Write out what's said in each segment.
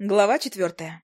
Глава четвертая.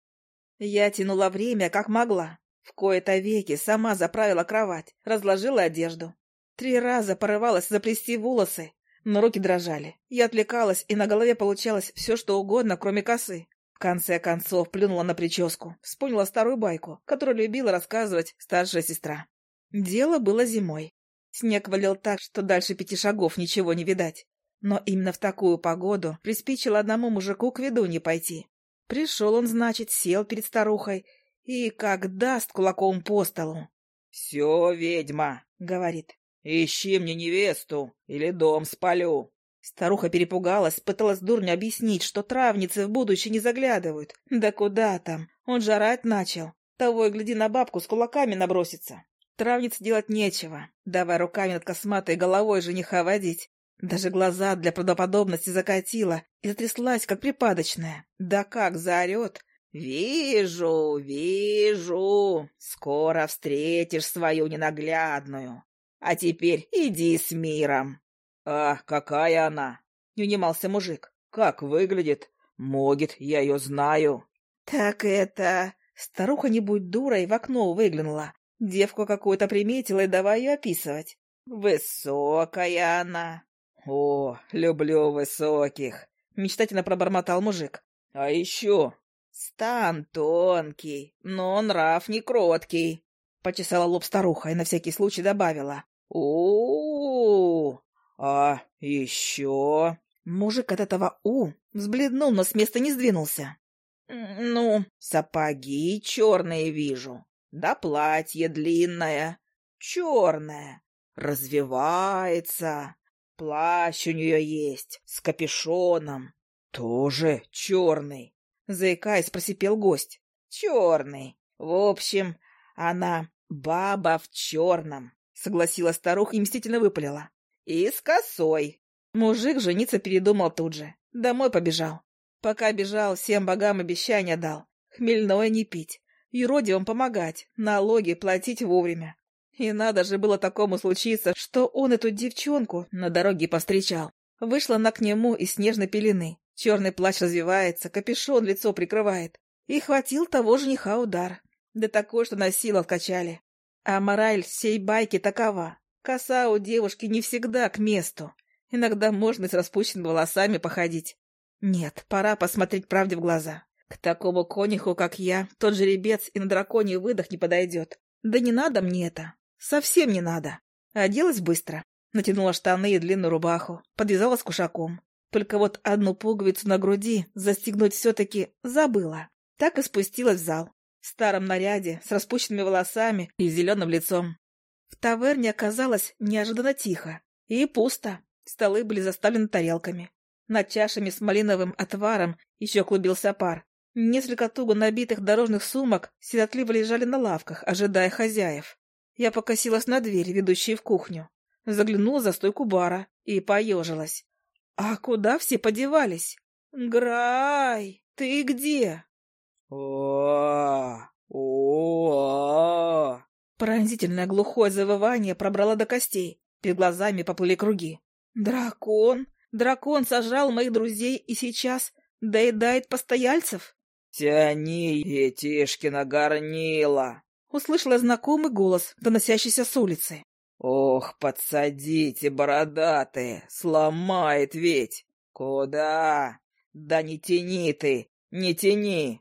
Я тянула время, как могла. В кои-то веки сама заправила кровать, разложила одежду. Три раза порывалась заплести волосы, но руки дрожали. Я отвлекалась, и на голове получалось все, что угодно, кроме косы. В конце концов плюнула на прическу, вспомнила старую байку, которую любила рассказывать старшая сестра. Дело было зимой. Снег валил так, что дальше пяти шагов ничего не видать. Но именно в такую погоду приспичило одному мужику к виду не пойти. Пришел он, значит, сел перед старухой и как даст кулаком по столу. — Все, ведьма, — говорит, — ищи мне невесту или дом спалю. Старуха перепугалась, пыталась дурню объяснить, что травницы в будущее не заглядывают. Да куда там, он жарать начал. Того и гляди на бабку с кулаками набросится. Травниц делать нечего, давай руками над косматой головой жениха водить. Даже глаза для правдоподобности закатила и затряслась, как припадочная. Да как заорет! «Вижу, вижу! Скоро встретишь свою ненаглядную. А теперь иди с миром!» «А какая она?» — не унимался мужик. «Как выглядит? Могит, я ее знаю». «Так это...» Старуха, не будь дурой, в окно выглянула. Девку какую-то приметила и давай ее описывать. «Высокая она, «О, люблю высоких!» — мечтательно пробормотал мужик. «А еще...» «Стан тонкий, но нрав не кроткий», — почесала лоб старуха и на всякий случай добавила. у, А еще...» Мужик от этого «у» взбледнул, но с места не сдвинулся. «Ну, сапоги черные вижу, да платье длинное, черное, развивается, Плащ у нее есть, с капюшоном. Тоже черный. Заикаясь, просипел гость. Черный. В общем, она баба в черном, согласила старуха и мстительно выпалила. И с косой. Мужик жениться передумал тут же. Домой побежал. Пока бежал, всем богам обещания дал. Хмельное не пить. Юродивым помогать, налоги платить вовремя. И надо же было такому случиться, что он эту девчонку на дороге повстречал. Вышла она к нему из снежной пелены. Черный плащ развивается, капюшон лицо прикрывает. И хватил того жениха удар. Да такой, что на силу откачали. А мораль всей байки такова. Коса у девушки не всегда к месту. Иногда можно с распущенными волосами походить. Нет, пора посмотреть правде в глаза. К такому конюху, как я, тот жеребец и на драконий выдох не подойдет. Да не надо мне это. Совсем не надо. Оделась быстро. Натянула штаны и длинную рубаху. Подвязалась кушаком. Только вот одну пуговицу на груди застегнуть все-таки забыла. Так и спустилась в зал. В старом наряде, с распущенными волосами и зеленым лицом. В таверне оказалось неожиданно тихо. И пусто. Столы были заставлены тарелками. Над чашами с малиновым отваром еще клубился пар. Несколько туго набитых дорожных сумок сиротливо лежали на лавках, ожидая хозяев. Я покосилась на дверь, ведущую в кухню. Заглянула за стойку бара и поежилась. А куда все подевались? Грай, ты где? о о Пронзительное глухое завывание пробрало до костей. Перед глазами поплыли круги. Дракон! Дракон сожрал моих друзей и сейчас доедает постояльцев? Тяни, Етишкина горнила! Услышала знакомый голос, доносящийся с улицы. «Ох, подсадите, бородатые, сломает ведь! Куда? Да не тяни ты, не тяни!»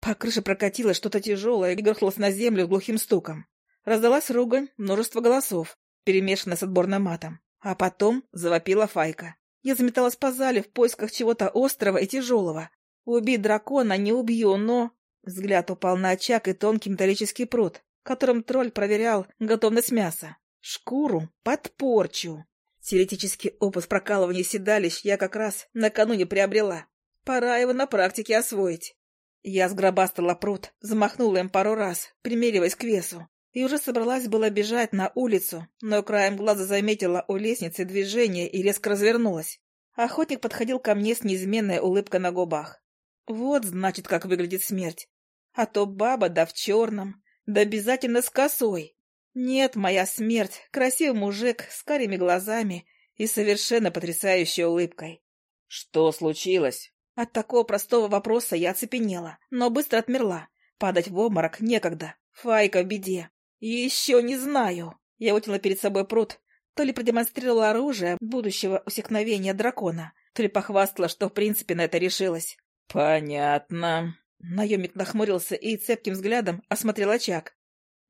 По крыше прокатилось что-то тяжелое и грохнулось на землю глухим стуком. Раздалась ругань, множество голосов, перемешанное с отборным матом. А потом завопила Файка. Я заметалась по зале в поисках чего-то острого и тяжелого. Убить дракона не убью, но... Взгляд упал на очаг и тонкий металлический пруд, которым тролль проверял готовность мяса. Шкуру под порчу. Теоретический опыт прокалывания седалищ я как раз накануне приобрела. Пора его на практике освоить. Я сгробастала пруд, замахнула им пару раз, примериваясь к весу, и уже собралась была бежать на улицу, но краем глаза заметила у лестницы движение и резко развернулась. Охотник подходил ко мне с неизменной улыбкой на губах. Вот, значит, как выглядит смерть. А то баба да в черном, да обязательно с косой. Нет, моя смерть, красивый мужик с карими глазами и совершенно потрясающей улыбкой. — Что случилось? От такого простого вопроса я оцепенела, но быстро отмерла. Падать в обморок некогда. Файка в беде. Еще не знаю. Я вытянула перед собой пруд, то ли продемонстрировала оружие будущего усекновения дракона, то ли похвастала, что в принципе на это решилась. «Понятно». Наемник нахмурился и цепким взглядом осмотрел очаг.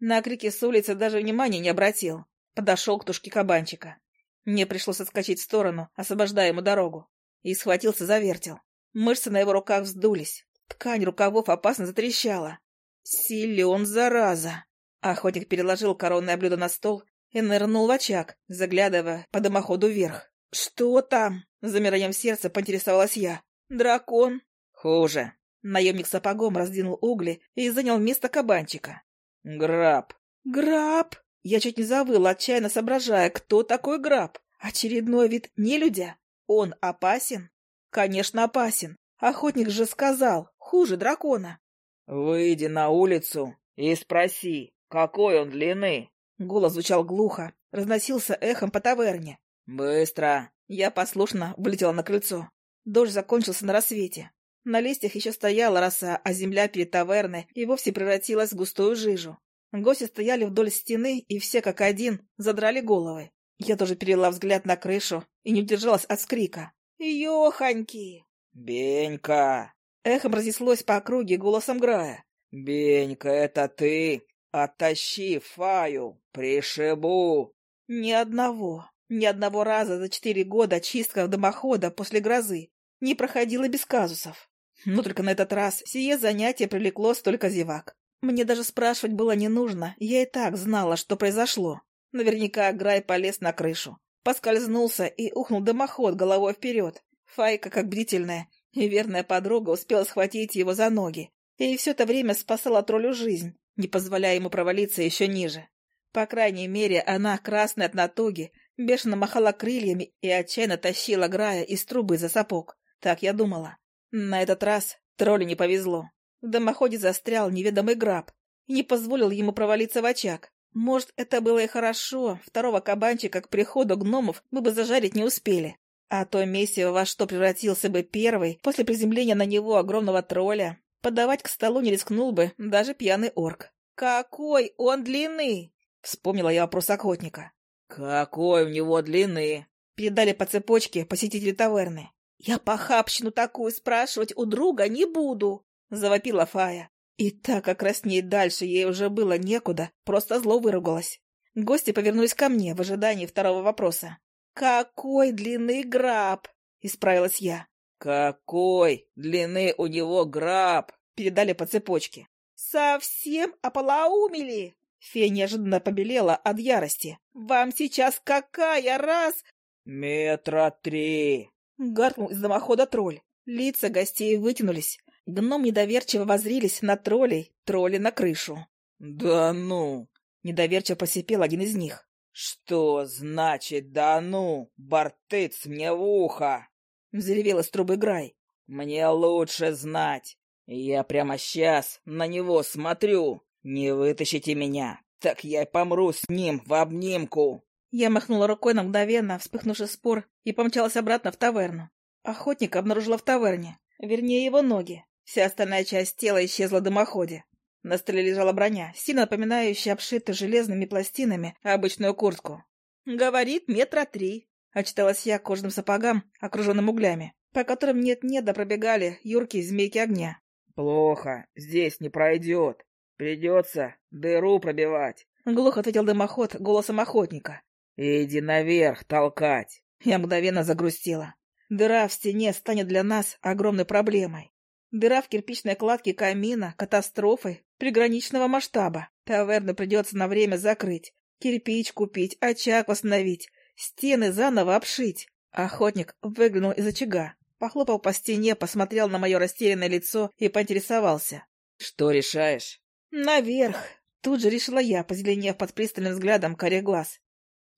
На крики с улицы даже внимания не обратил. Подошел к тушке кабанчика. Мне пришлось отскочить в сторону, освобождая ему дорогу. И схватился за вертел. Мышцы на его руках вздулись. Ткань рукавов опасно затрещала. Силен, зараза! Охотник переложил коронное блюдо на стол и нырнул в очаг, заглядывая по дымоходу вверх. «Что там?» — замиранием сердца поинтересовалась я. «Дракон?» «Хуже». Наемник сапогом раздвинул угли и занял место кабанчика. «Граб». «Граб?» Я чуть не завыла, отчаянно соображая, кто такой граб. Очередной вид нелюдя. Он опасен? Конечно, опасен. Охотник же сказал, хуже дракона. «Выйди на улицу и спроси, какой он длины?» Голос звучал глухо, разносился эхом по таверне. «Быстро!» Я послушно вылетела на крыльцо. Дождь закончился на рассвете. На листьях еще стояла роса, а земля перед таверной и вовсе превратилась в густую жижу. Гости стояли вдоль стены, и все как один задрали головы. Я тоже перевела взгляд на крышу и не удержалась от скрика. «Ёханьки!» «Бенька!» Эхом разнеслось по округе голосом Грая. «Бенька, это ты! Оттащи Фаю! Пришибу!» Ни одного, ни одного раза за четыре года чистка дымохода после грозы не проходила без казусов. Но только на этот раз сие занятие привлекло столько зевак. Мне даже спрашивать было не нужно, я и так знала, что произошло. Наверняка Грай полез на крышу, поскользнулся и ухнул дымоход головой вперед. Файка, как бдительная и верная подруга, успела схватить его за ноги и все это время спасала троллю жизнь, не позволяя ему провалиться еще ниже. По крайней мере, она, красная от натуги, бешено махала крыльями и отчаянно тащила Грая из трубы за сапог. Так я думала. На этот раз троллю не повезло. В дымоходе застрял неведомый граб и не позволил ему провалиться в очаг. Может, это было и хорошо, второго кабанчика к приходу гномов мы бы зажарить не успели. А то месиво во что превратился бы первый после приземления на него огромного тролля, подавать к столу не рискнул бы даже пьяный орк. «Какой он длины!» — вспомнила я вопрос охотника. «Какой у него длины?» — передали по цепочке посетители таверны. «Я похабщину такую спрашивать у друга не буду!» — завопила Фая. И так как краснеть дальше ей уже было некуда, просто зло выругалась. Гости повернулись ко мне в ожидании второго вопроса. «Какой длины граб?» — исправилась я. «Какой длины у него граб?» — передали по цепочке. «Совсем ополоумели?» Фея неожиданно побелела от ярости. «Вам сейчас какая раз...» «Метра три!» — гаркнул из дымохода тролль. Лица гостей вытянулись. Гном недоверчиво возрились на троллей, тролли на крышу. «Да ну!» — недоверчиво посипел один из них. «Что значит «да ну»? Бортыц мне в ухо!» — взревел из трубы Грай. «Мне лучше знать. Я прямо сейчас на него смотрю. Не вытащите меня, так я и помру с ним в обнимку!» Я махнула рукой на мгновенно вспыхнувший спор и помчалась обратно в таверну. Охотника обнаружила в таверне, вернее его ноги. Вся остальная часть тела исчезла в дымоходе. На столе лежала броня, сильно напоминающая обшитую железными пластинами обычную куртку. «Говорит, метра три», — очиталась я кожаным сапогам, окруженным углями, по которым нет-нет да пробегали юркие змейки огня. «Плохо, здесь не пройдет. Придется дыру пробивать», — глухо ответил дымоход голосом охотника. «Иди наверх толкать». Я мгновенно загрустила. Дыра в стене станет для нас огромной проблемой. Дыра в кирпичной кладке камина — катастрофой приграничного масштаба. Таверну придется на время закрыть, кирпич купить, очаг восстановить, стены заново обшить. Охотник выглянул из очага, похлопал по стене, посмотрел на мое растерянное лицо и поинтересовался. — Что решаешь? — Наверх. Тут же решила я, позеленев под пристальным взглядом корей глаз. —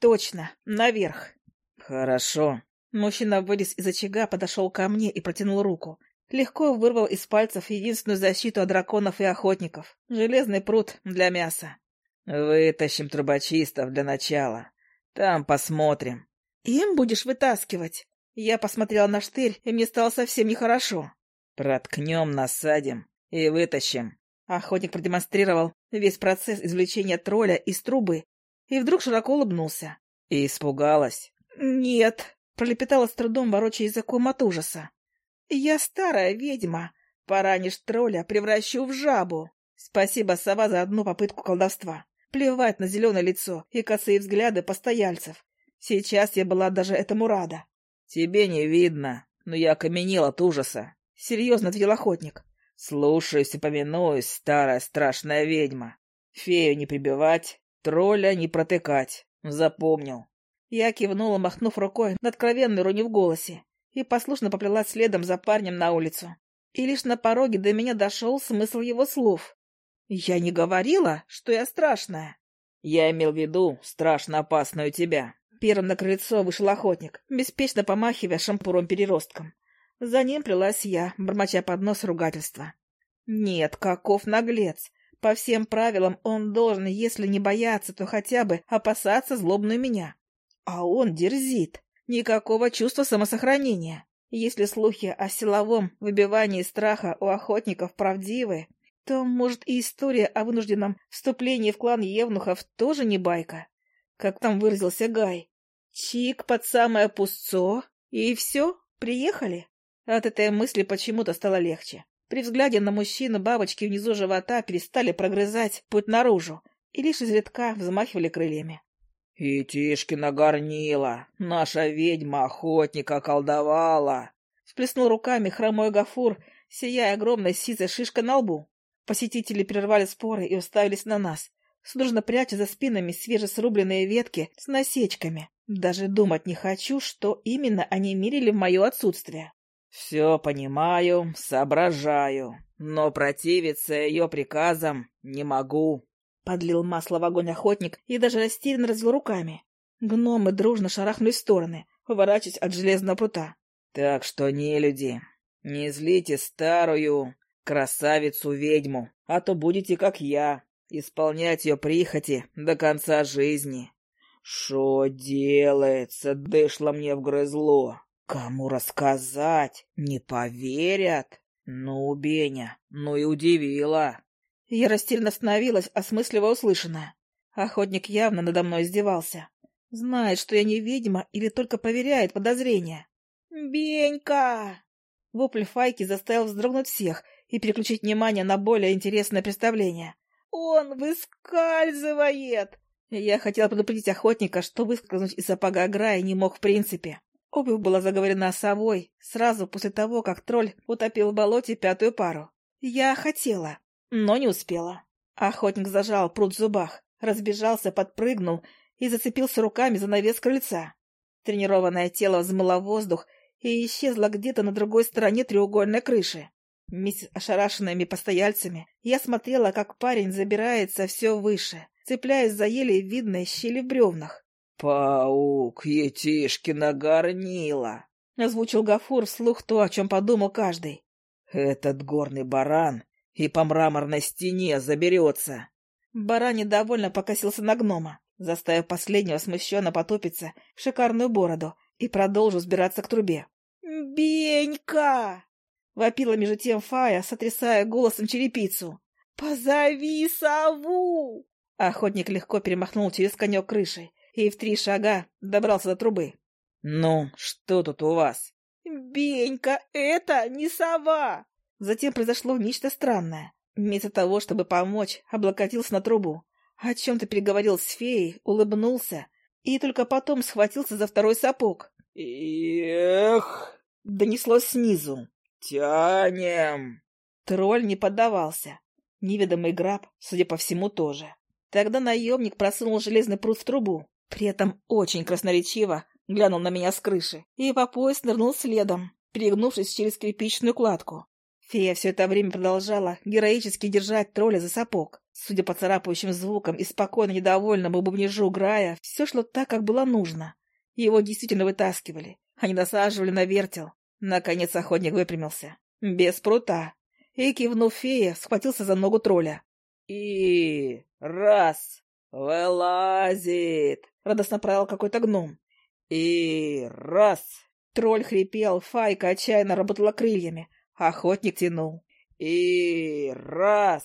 Точно, наверх. — Хорошо. Мужчина вылез из очага, подошел ко мне и протянул руку. Легко вырвал из пальцев единственную защиту от драконов и охотников — железный пруд для мяса. «Вытащим трубочистов для начала. Там посмотрим». «Им будешь вытаскивать?» Я посмотрела на штырь, и мне стало совсем нехорошо. «Проткнем, насадим и вытащим». Охотник продемонстрировал весь процесс извлечения тролля из трубы и вдруг широко улыбнулся. И испугалась. «Нет», — пролепетала с трудом, ворочая языком от ужаса. «Я старая ведьма. Поранишь тролля, превращу в жабу. Спасибо, сова, за одну попытку колдовства. Плевать на зеленое лицо и косые взгляды постояльцев. Сейчас я была даже этому рада. «Тебе не видно, но я окаменел от ужаса», — серьезно ответил охотник. «Слушаюсь и повинуюсь, старая страшная ведьма. Фею не прибивать, тролля не протыкать. Запомнил». Я кивнула, махнув рукой на откровенную руни в голосе, и послушно поплелась следом за парнем на улицу. И лишь на пороге до меня дошел смысл его слов. «Я не говорила, что я страшная». «Я имел в виду страшно опасную тебя», Первым на крыльцо вышел охотник, беспечно помахивая шампуром-переростком. За ним плелась я, бормоча под нос ругательства. Нет, каков наглец! По всем правилам он должен, если не бояться, то хотя бы опасаться злобную меня. А он дерзит. Никакого чувства самосохранения. Если слухи о силовом выбивании страха у охотников правдивы, то, может, и история о вынужденном вступлении в клан Евнухов тоже не байка как там выразился Гай. Чик под самое пустцо, и все, приехали. От этой мысли почему-то стало легче. При взгляде на мужчину бабочки внизу живота перестали прогрызать путь наружу и лишь изредка взмахивали крыльями. — И Тишкина горнила, наша ведьма охотника колдовала! — сплеснул руками хромой Гафур, сияя огромной сизой шишкой на лбу. Посетители прервали споры и уставились на нас, судорожно пряча за спинами свежесрубленные ветки с насечками. Даже думать не хочу, что именно они мерили в мое отсутствие. «Все понимаю, соображаю, но противиться ее приказам не могу», — подлил масло в огонь охотник и даже растерянно развел руками. Гномы дружно шарахнули в стороны, поворачиваясь от железного прута. «Так что не люди, не злите старую красавицу-ведьму, а то будете как я, исполнять ее прихоти до конца жизни. Что делается, дышло мне вгрызло. Кому рассказать? Не поверят. Ну, Беня, ну и удивила. Я растерянно остановилась, осмысливая услышанное. Охотник явно надо мной издевался. Знает, что я не ведьма или только проверяет подозрения. «Бенька!» Вопль Файки заставил вздрогнуть всех и переключить внимание на более интересное представление. Он выскальзывает!» Я хотела предупредить охотника, что выскользнуть из сапога Аграя не мог в принципе. Обувь была заговорена совой сразу после того, как тролль утопил в болоте пятую пару. Я хотела, но не успела. Охотник зажал пруд в зубах, разбежался, подпрыгнул и зацепился руками за навес крыльца. Тренированное тело взмыло воздух и исчезло где-то на другой стороне треугольной крыши. Вместе с ошарашенными постояльцами я смотрела, как парень забирается все выше, цепляясь за еле видные щели в бревнах. «Паук, Етишкина горнила!» — озвучил Гафур вслух то, о чем подумал каждый. «Этот горный баран и по мраморной стене заберется!» Баран недовольно покосился на гнома, заставив последнего смущенно потопиться в шикарную бороду и продолжил сбираться к трубе. «Бенька!» Вопила между тем Фая, сотрясая голосом черепицу. «Позови сову!» Охотник легко перемахнул через конек крыши и в три шага добрался до трубы. «Ну, что тут у вас?» «Бенька, это не сова!» Затем произошло нечто странное. Вместо того, чтобы помочь, облокотился на трубу. О чем-то переговорил с феей, улыбнулся и только потом схватился за второй сапог. «Эх!» — донеслось снизу. «Тянем!» Тролль не поддавался. Неведомый граб, судя по всему, тоже. Тогда наемник просунул железный пруд в трубу, при этом очень красноречиво глянул на меня с крыши и по пояс нырнул следом, перегнувшись через кирпичную кладку. Фея все это время продолжала героически держать тролля за сапог. Судя по царапающим звукам и спокойно недовольному бубнежу Грая, все шло так, как было нужно. Его действительно вытаскивали, не насаживали на вертел, Наконец охотник выпрямился. Без прута. И, кивнув фея, схватился за ногу тролля. «И... раз! Вылазит!» — радостно правил какой-то гном. «И... раз! Тролль хрипел, Файка отчаянно работала крыльями. Охотник тянул. И раз!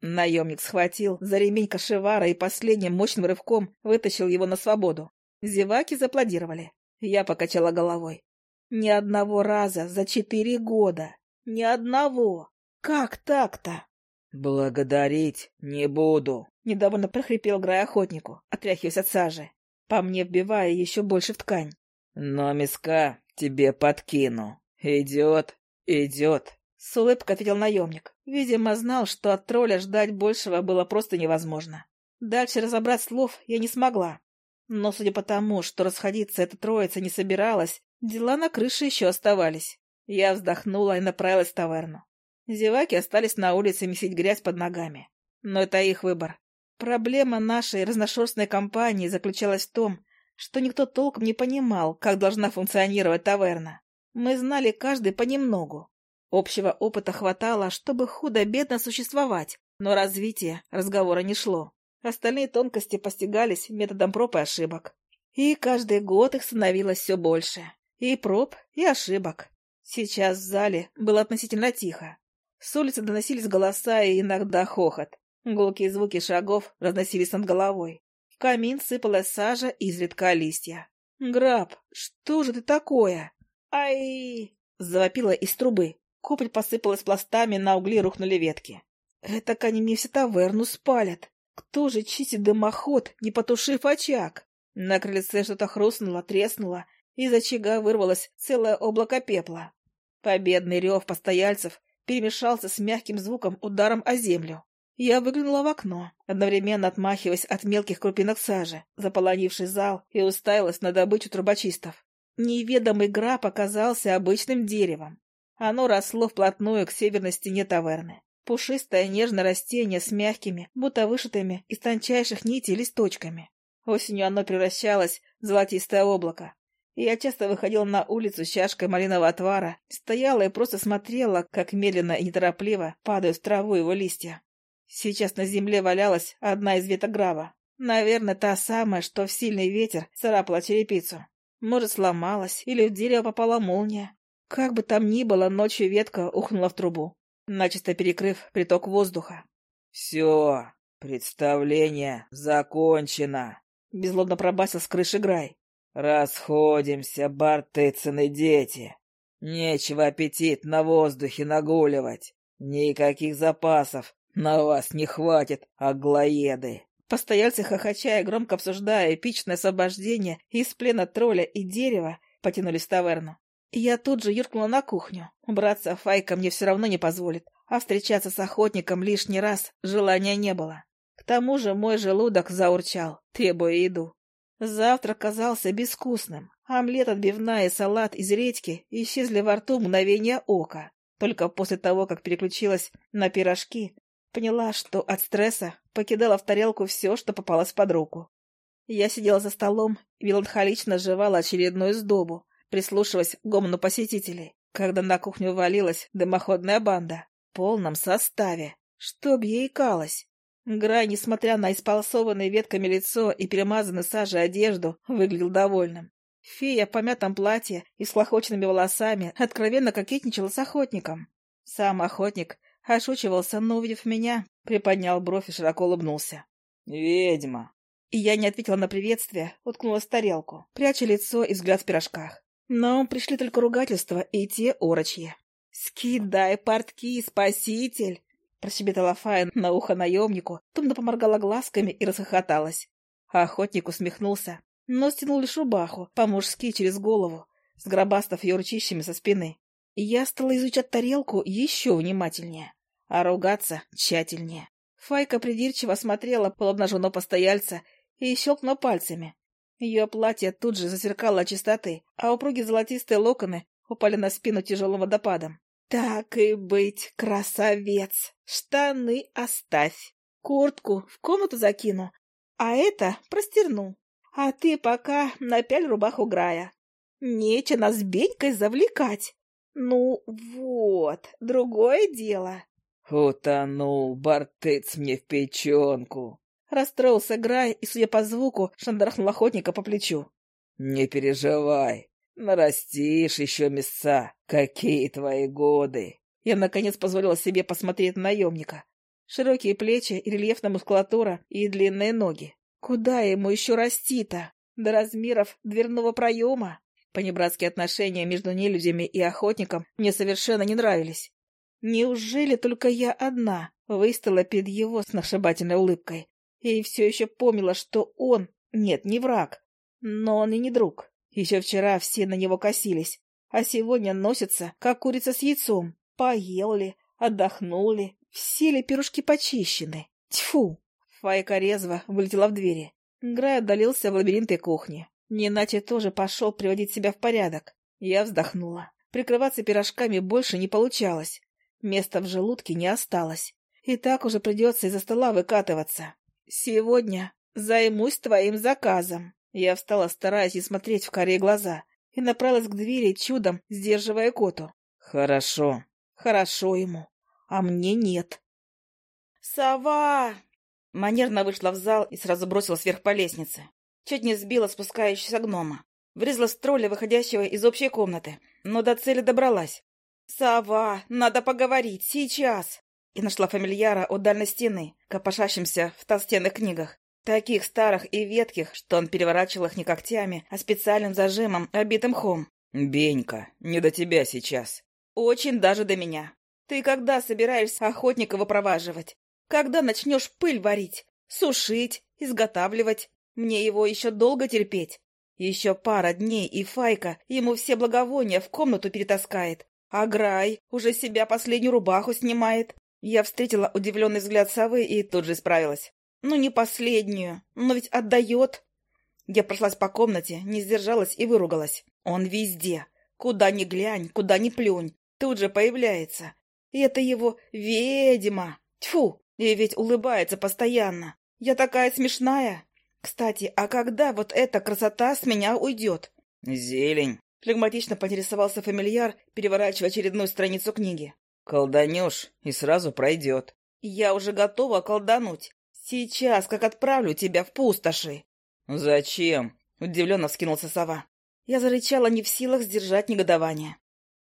Наемник схватил за ремень кошевара и последним мощным рывком вытащил его на свободу. Зеваки зааплодировали. Я покачала головой. Ни одного раза за четыре года. Ни одного. Как так-то? Благодарить не буду. Недовольно прохрипел Грай охотнику, отряхиваясь от сажи, по мне вбивая еще больше в ткань. Но миска тебе подкину. Идет, идет. С улыбкой ответил наемник. Видимо, знал, что от тролля ждать большего было просто невозможно. Дальше разобрать слов я не смогла. Но, судя по тому, что расходиться эта троица не собиралась, дела на крыше еще оставались. Я вздохнула и направилась в таверну. Зеваки остались на улице месить грязь под ногами. Но это их выбор. Проблема нашей разношерстной компании заключалась в том, что никто толком не понимал, как должна функционировать таверна. Мы знали каждый понемногу. Общего опыта хватало, чтобы худо-бедно существовать, но развитие разговора не шло. Остальные тонкости постигались методом проб и ошибок. И каждый год их становилось все больше. И проб, и ошибок. Сейчас в зале было относительно тихо. С улицы доносились голоса и иногда хохот. Гулкие звуки шагов разносились над головой. В камин сыпалась сажа и изредка листья. «Граб, что же ты такое?» «Ай!» — завопила из трубы. Купель посыпалась пластами, на угли рухнули ветки. «Это они мне все таверну спалят. Кто же чистит дымоход, не потушив очаг?» На крыльце что-то хрустнуло, треснуло, из очага вырвалось целое облако пепла. Победный рев постояльцев перемешался с мягким звуком ударом о землю. Я выглянула в окно, одновременно отмахиваясь от мелких крупинок сажи, заполонивший зал, и уставилась на добычу трубочистов. Неведомый граб оказался обычным деревом. Оно росло вплотную к северной стене таверны. Пушистое нежное растение с мягкими, будто вышитыми из тончайших нитей листочками. Осенью оно превращалось в золотистое облако. Я часто выходила на улицу с чашкой малинового отвара, стояла и просто смотрела, как медленно и неторопливо падают в траву его листья. Сейчас на земле валялась одна из веток грава. Наверное, та самая, что в сильный ветер царапала черепицу. Может, сломалась, или в дерево попала молния. Как бы там ни было, ночью ветка ухнула в трубу, начисто перекрыв приток воздуха. «Все, представление закончено», — безлобно пробасил с крыши Грай. «Расходимся, бартыцыны дети. Нечего аппетит на воздухе нагуливать. Никаких запасов на вас не хватит, аглоеды!» Постояльцы, хохоча и громко обсуждая эпичное освобождение из плена тролля и дерева, потянулись в таверну. Я тут же юркнула на кухню. Браться Файка мне все равно не позволит, а встречаться с охотником лишний раз желания не было. К тому же мой желудок заурчал, требуя еду. Завтрак казался безвкусным. Омлет, отбивная и салат из редьки исчезли во рту мгновение ока. Только после того, как переключилась на пирожки, поняла, что от стресса покидала в тарелку все, что попалось под руку. Я сидела за столом и меланхолично жевала очередную сдобу, прислушиваясь к гомону посетителей, когда на кухню валилась дымоходная банда в полном составе, чтоб ей калось. Грай, несмотря на исполосованное ветками лицо и перемазанную сажей одежду, выглядел довольным. Фея в помятом платье и с лохоченными волосами откровенно кокетничала с охотником. Сам охотник ошучивался, но, увидев меня, приподнял бровь и широко улыбнулся. «Ведьма!» И я не ответила на приветствие, уткнулась в тарелку, пряча лицо и взгляд в пирожках. Но пришли только ругательства и те орочьи. «Скидай портки, спаситель!» Прощебетала Фая на ухо наемнику, томно поморгала глазками и расхохоталась. охотник усмехнулся, но стянул лишь рубаху, по-мужски через голову, сгробастав ее ручищами со спины. Я стала изучать тарелку еще внимательнее, а ругаться тщательнее. Файка придирчиво смотрела полуобнаженного постояльца и щелкнула пальцами, ее платье тут же засверкало от чистоты, а упругие золотистые локоны упали на спину тяжелым водопадом. «Так и быть, красавец! Штаны оставь! Куртку в комнату закину, а это простерну. А ты пока напяль рубаху Грая. Нече нас Бенькой завлекать. Ну вот, другое дело». «Утонул бортыц мне в печенку!» Расстроился Грай и, судя по звуку, шандарахнул охотника по плечу. «Не переживай, Нарастишь еще мяса. Какие твои годы!» Я, наконец, позволила себе посмотреть на наемника. Широкие плечи и рельефная мускулатура и длинные ноги. Куда ему еще расти-то? До размеров дверного проема? Понебратские отношения между нелюдями и охотником мне совершенно не нравились. Неужели только я одна выстояла перед его сношибательной улыбкой и все еще помнила, что он, нет, не враг, но он и не друг. Еще вчера все на него косились, а сегодня носятся, как курица с яйцом. Поел ли, отдохнул ли, все ли пирожки почищены. Тьфу! Файка резво вылетела в двери. Грай отдалился в лабиринты кухни. Не иначе тоже пошел приводить себя в порядок. Я вздохнула. Прикрываться пирожками больше не получалось. Места в желудке не осталось. И так уже придется из-за стола выкатываться. Сегодня займусь твоим заказом. Я встала, стараясь не смотреть в карие глаза, и направилась к двери, чудом сдерживая коту. Хорошо. Хорошо ему, а мне нет. «Сова!» Манерно вышла в зал и сразу бросилась вверх по лестнице. Чуть не сбила спускающегося гнома. Врезалась в тролля, выходящего из общей комнаты, но до цели добралась. «Сова, надо поговорить, сейчас!» И нашла фамильяра у дальней стены, копошащимся в толстенных книгах. Таких старых и ветких, что он переворачивал их не когтями, а специальным зажимом, обитым хом. «Бенька, не до тебя сейчас». «Очень даже до меня. Ты когда собираешься охотника выпроваживать? Когда начнешь пыль варить, сушить, изготавливать? Мне его еще долго терпеть. Еще пара дней, и Файка ему все благовония в комнату перетаскает. А Грай уже себя последнюю рубаху снимает. Я встретила удивленный взгляд совы и тут же справилась. Ну, не последнюю, но ведь отдает. Я прошлась по комнате, не сдержалась и выругалась. Он везде. Куда ни глянь, куда ни плюнь, тут же появляется. И это его ведьма. Тьфу, и ведь улыбается постоянно. Я такая смешная. Кстати, а когда вот эта красота с меня уйдет? Зелень. Флегматично поинтересовался фамильяр, переворачивая очередную страницу книги. Колданешь, и сразу пройдет. Я уже готова колдануть. Сейчас, как отправлю тебя в пустоши. Зачем? Удивленно вскинулся сова. Я зарычала не в силах сдержать негодование.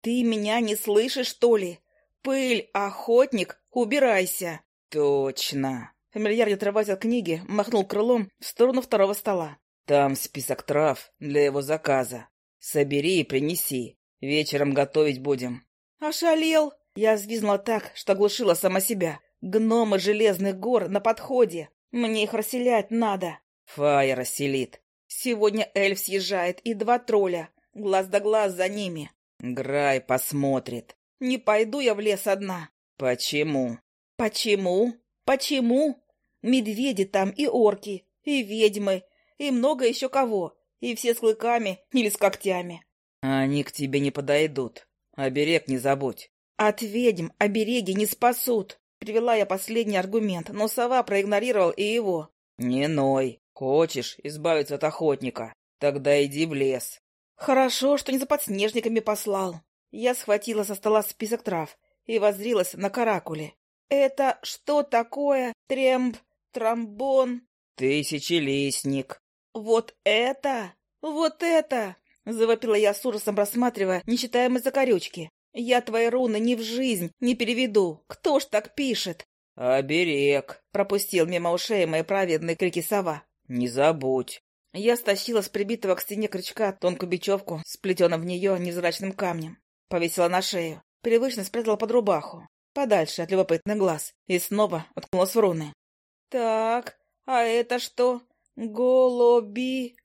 Ты меня не слышишь, что ли? Пыль, охотник, убирайся. Точно. Фамильяр, не отрываясь от книги, махнул крылом в сторону второго стола. Там список трав для его заказа. Собери и принеси. Вечером готовить будем. Ошалел! Я взвизгнула так, что оглушила сама себя. Гномы железных гор на подходе. Мне их расселять надо. Фая расселит. Сегодня эльф съезжает и два тролля. Глаз да глаз за ними. Грай посмотрит. Не пойду я в лес одна. Почему? Почему? Почему? Медведи там и орки, и ведьмы, и много еще кого. И все с клыками или с когтями. Они к тебе не подойдут. Оберег не забудь. От ведьм обереги не спасут. Привела я последний аргумент, но сова проигнорировал и его. Не ной. Хочешь избавиться от охотника? Тогда иди в лес. Хорошо, что не за подснежниками послал. Я схватила со стола список трав и воззрилась на каракули. Это что такое тремб, тромбон? Тысячелистник. Вот это? Вот это? Завопила я с ужасом, рассматривая нечитаемые закорючки. Я твои руны ни в жизнь не переведу. Кто ж так пишет? «Оберег!» — пропустил мимо ушей мои праведные крики сова. «Не забудь!» Я стащила с прибитого к стене крючка тонкую бечевку, сплетенную в нее незрачным камнем. Повесила на шею. Привычно спрятала под рубаху, подальше от любопытных глаз, и снова уткнулась в руны. «Так, а это что? Голубика!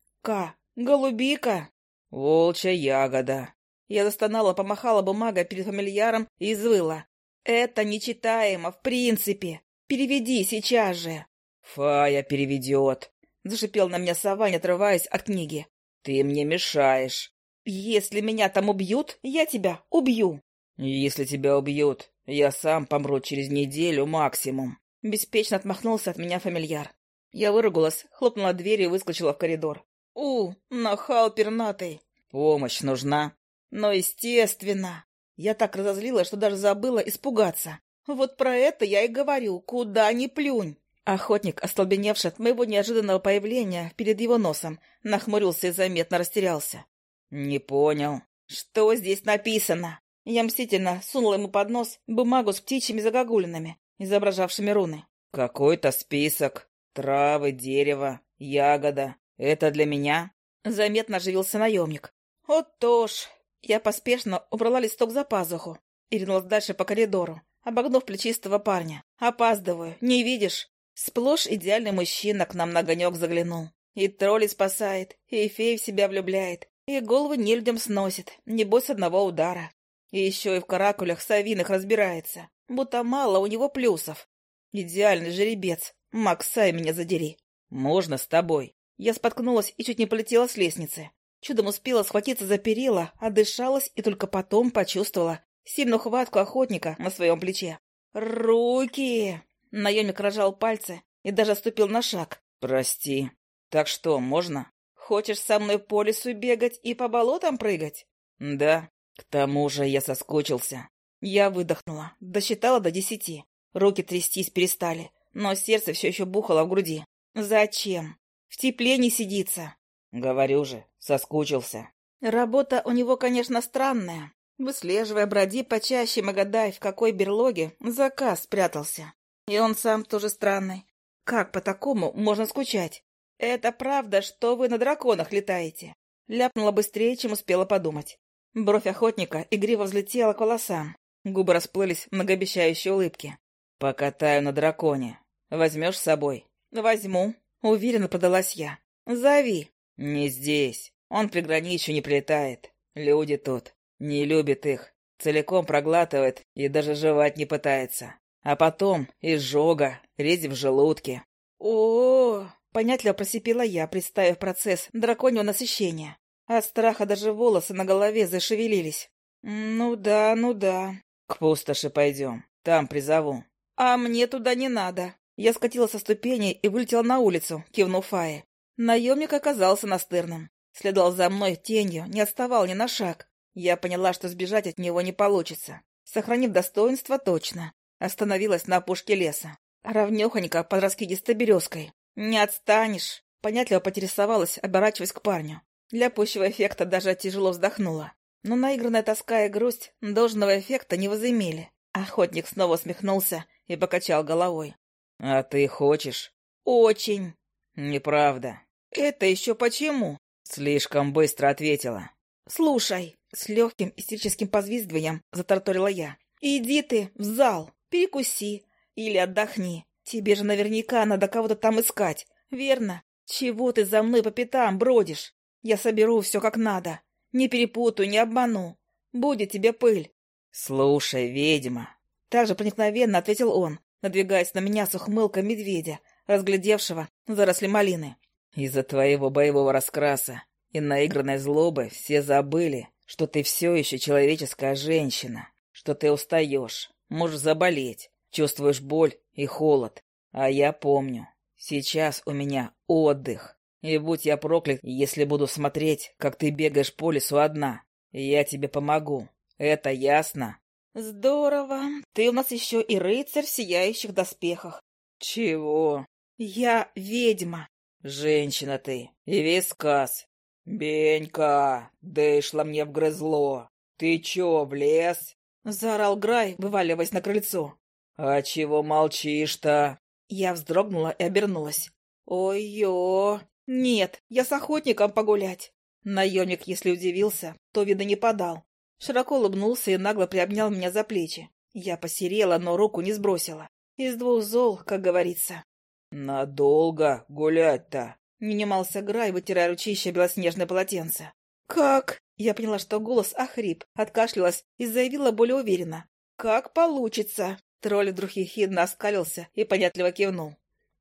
Голубика!» «Волчья ягода!» Я застонала, помахала бумагой перед фамильяром и извыла. «Это нечитаемо, в принципе. Переведи сейчас же». «Фая переведет», — зашипел на меня сова, не отрываясь от книги. «Ты мне мешаешь». «Если меня там убьют, я тебя убью». «Если тебя убьют, я сам помру через неделю максимум». Беспечно отмахнулся от меня фамильяр. Я выругалась, хлопнула дверью и выскочила в коридор. «У, нахал пернатый!» «Помощь нужна?» «Но естественно!» Я так разозлилась, что даже забыла испугаться. Вот про это я и говорю, куда ни плюнь. Охотник, остолбеневший от моего неожиданного появления перед его носом, нахмурился и заметно растерялся. Не понял. Что здесь написано? Я мстительно сунула ему под нос бумагу с птичьими загогулинами, изображавшими руны. Какой-то список. Травы, дерево, ягода. Это для меня? Заметно оживился наемник. Вот то ж. Я поспешно убрала листок за пазуху и ринулась дальше по коридору, обогнув плечистого парня. Опаздываю, не видишь? Сплошь идеальный мужчина к нам на огонек заглянул. И тролли спасает, и фей в себя влюбляет, и голову нелюдям сносит, небось одного удара. И еще и в каракулях совиных разбирается, будто мало у него плюсов. Идеальный жеребец, Максай меня задери. Можно с тобой? Я споткнулась и чуть не полетела с лестницы. Чудом успела схватиться за перила, отдышалась и только потом почувствовала сильную хватку охотника на своем плече. «Руки!» Наемник рожал пальцы и даже ступил на шаг. «Прости. Так что, можно?» «Хочешь со мной по лесу бегать и по болотам прыгать?» «Да. К тому же я соскучился». Я выдохнула, досчитала до десяти. Руки трястись перестали, но сердце все еще бухало в груди. «Зачем? В тепле не сидится». «Говорю же, соскучился». Работа у него, конечно, странная. Выслеживая, броди почаще Магадай, в какой берлоге заказ спрятался. И он сам тоже странный. Как по такому можно скучать? Это правда, что вы на драконах летаете? Ляпнула быстрее, чем успела подумать. Бровь охотника игриво взлетела к волосам. Губы расплылись в многообещающей улыбке. «Покатаю на драконе. Возьмешь с собой?» «Возьму», — уверенно подалась я. «Зови». «Не здесь. Он при граничу не прилетает. Люди тут. Не любит их. Целиком проглатывает и даже жевать не пытается. А потом изжога, резь в желудке. О, -о, -о понятливо просипела я, представив процесс драконьего насыщения. От страха даже волосы на голове зашевелились. Ну да, ну да. К пустоши пойдем, там призову. А мне туда не надо. Я скатила со ступеней и вылетела на улицу, кивнув Фае. Наемник оказался настырным. Следовал за мной тенью, не отставал ни на шаг. Я поняла, что сбежать от него не получится. Сохранив достоинство, точно. Остановилась на опушке леса. Равнёхонько под раскидистой березкой. «Не отстанешь!» Понятливо потерясовалась, оборачиваясь к парню. Для пущего эффекта даже тяжело вздохнула. Но наигранная тоска и грусть должного эффекта не возымели. Охотник снова усмехнулся и покачал головой. «А ты хочешь?» «Очень». «Неправда». «Это еще почему?» Слишком быстро ответила. «Слушай», — с легким истерическим позвизгиванием затарторила я. «Иди ты в зал, перекуси или отдохни. Тебе же наверняка надо кого-то там искать, верно? Чего ты за мной по пятам бродишь? Я соберу все как надо. Не перепутаю, не обману. Будет тебе пыль». «Слушай, ведьма», — также проникновенно ответил он, надвигаясь на меня с ухмылкой медведя, разглядевшего заросли малины. «Из-за твоего боевого раскраса и наигранной злобы все забыли, что ты все еще человеческая женщина, что ты устаешь, можешь заболеть, чувствуешь боль и холод. А я помню, сейчас у меня отдых. И будь я проклят, если буду смотреть, как ты бегаешь по лесу одна. Я тебе помогу. Это ясно? Здорово. Ты у нас еще и рыцарь в сияющих доспехах. Чего? Я ведьма. Женщина ты. И весь сказ. Бенька, дышло мне вгрызло. Ты чё, в лес? Заорал Грай, вываливаясь на крыльцо. А чего молчишь-то? Я вздрогнула и обернулась. Ой-ё! Нет, я с охотником погулять. Наемник, если удивился, то вида не подал. Широко улыбнулся и нагло приобнял меня за плечи. Я посерела, но руку не сбросила. Из двух зол, как говорится. «Надолго гулять-то?» — не немался Грай, вытирая ручище белоснежное полотенце. «Как?» — я поняла, что голос охрип, откашлялась и заявила более уверенно. «Как получится?» Тролль вдруг ехидно оскалился и понятливо кивнул.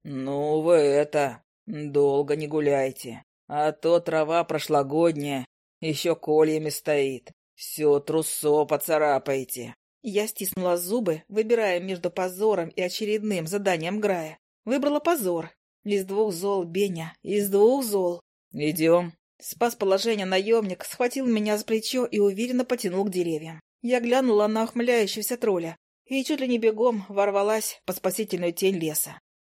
«Ну вы это, долго не гуляйте, а то трава прошлогодняя еще кольями стоит, все трусо поцарапаете». Я стиснула зубы, выбирая между позором и очередным заданием Грая. Выбрала позор. Из двух зол, Беня, из двух зол. «Идем». Спас положение наемник, схватил меня за плечо и уверенно потянул к деревьям. Я глянула на ухмыляющегося тролля и чуть ли не бегом ворвалась по спасительную тень леса.